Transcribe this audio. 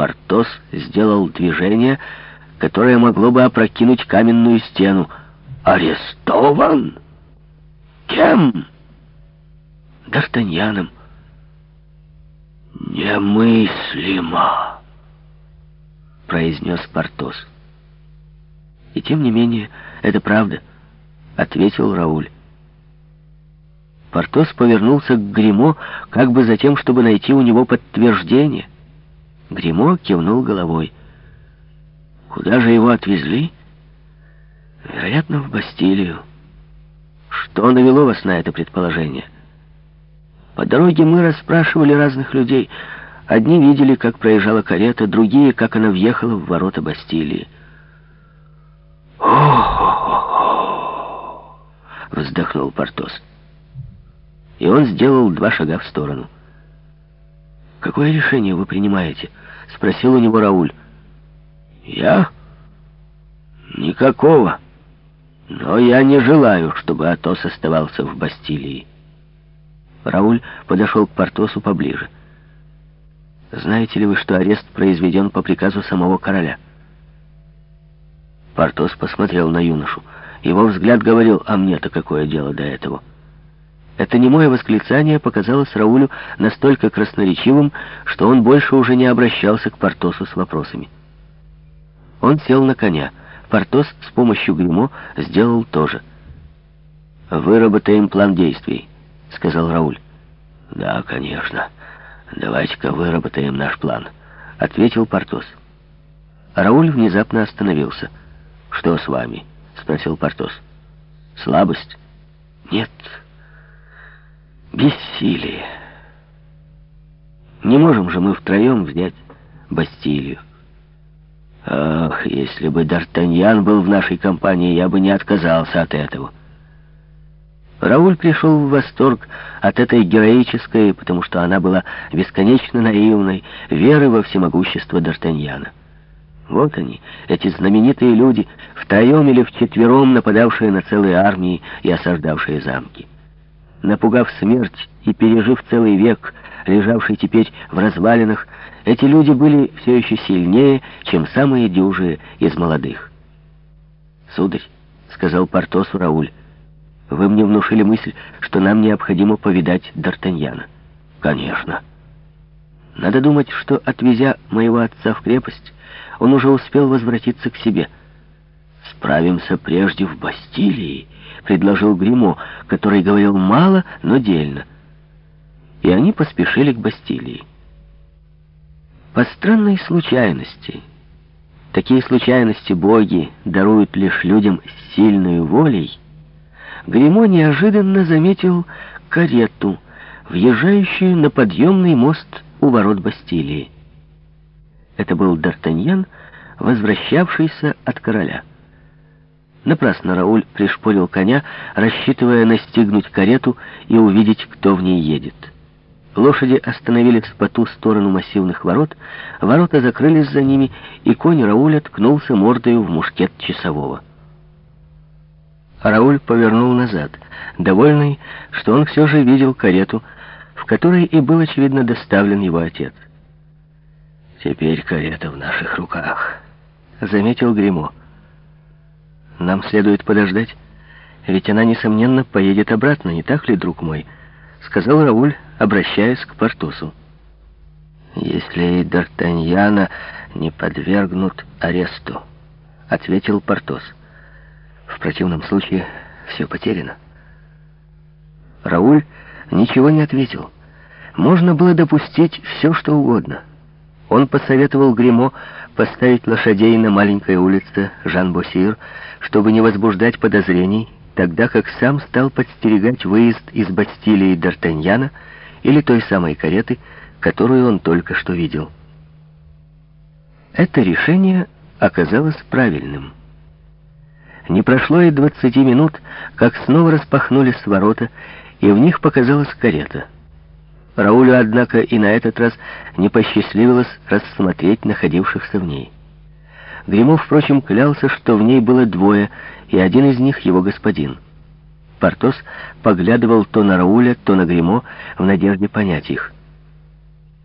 Портос сделал движение, которое могло бы опрокинуть каменную стену. «Арестован? Кем?» «Д'Артаньяном». «Немыслимо!» — произнес Портос. «И тем не менее, это правда», — ответил Рауль. Портос повернулся к Гримо, как бы за тем, чтобы найти у него подтверждение. Гримо кивнул головой. «Куда же его отвезли?» «Вероятно, в Бастилию». «Что навело вас на это предположение?» «По дороге мы расспрашивали разных людей. Одни видели, как проезжала карета, другие, как она въехала в ворота Бастилии». «О-хо-хо-хо!» — вздохнул Портос и он сделал два шага в сторону. «Какое решение вы принимаете?» — спросил у него Рауль. «Я? Никакого. Но я не желаю, чтобы Атос оставался в Бастилии». Рауль подошел к Портосу поближе. «Знаете ли вы, что арест произведен по приказу самого короля?» Портос посмотрел на юношу. Его взгляд говорил, а мне-то какое дело до этого?» Это немое восклицание показалось Раулю настолько красноречивым, что он больше уже не обращался к Портосу с вопросами. Он сел на коня. Портос с помощью гримо сделал то же. «Выработаем план действий», — сказал Рауль. «Да, конечно. Давайте-ка выработаем наш план», — ответил Портос. Рауль внезапно остановился. «Что с вами?» — спросил Портос. «Слабость?» «Нет». Бессилие. Не можем же мы втроем взять Бастилию. Ах, если бы Д'Артаньян был в нашей компании, я бы не отказался от этого. Рауль пришел в восторг от этой героической, потому что она была бесконечно наивной, веры во всемогущество Д'Артаньяна. Вот они, эти знаменитые люди, втроем или вчетвером нападавшие на целые армии и осаждавшие замки напугав смерть и пережив целый век, лежавший теперь в развалинах, эти люди были все еще сильнее, чем самые дюжие из молодых. «Сударь», — сказал Портосу Рауль, — «вы мне внушили мысль, что нам необходимо повидать Д'Артаньяна». «Конечно». Надо думать, что, отвезя моего отца в крепость, он уже успел возвратиться к себе. Справимся прежде в Бастилии, — предложил Гримо, который говорил мало, но дельно. И они поспешили к Бастилии. По странной случайности, такие случайности боги даруют лишь людям с сильной волей, Гримо неожиданно заметил карету, въезжающую на подъемный мост у ворот Бастилии. Это был Д'Артаньян, возвращавшийся от короля. Напрасно Рауль пришпорил коня, рассчитывая настигнуть карету и увидеть, кто в ней едет. Лошади остановились по ту сторону массивных ворот, ворота закрылись за ними, и конь Рауля ткнулся мордою в мушкет часового. Рауль повернул назад, довольный, что он все же видел карету, в которой и был, очевидно, доставлен его отец. «Теперь карета в наших руках», — заметил Гримо. Нам следует подождать, ведь она, несомненно, поедет обратно, не так ли, друг мой?» — сказал Рауль, обращаясь к Портосу. «Если Д'Артаньяна не подвергнут аресту», — ответил Портос. «В противном случае все потеряно». Рауль ничего не ответил. Можно было допустить все, что угодно. Он посоветовал Гримо поставить лошадей на маленькой улице Жан-Босир, чтобы не возбуждать подозрений, тогда как сам стал подстерегать выезд из Бастилии Д'Артаньяна или той самой кареты, которую он только что видел. Это решение оказалось правильным. Не прошло и двадцати минут, как снова распахнулись ворота, и в них показалась карета. Раулю, однако, и на этот раз не посчастливилось рассмотреть находившихся в ней. Гримов, впрочем, клялся, что в ней было двое, и один из них его господин. Портос поглядывал то на Рауля, то на Гримо в надежде понять их.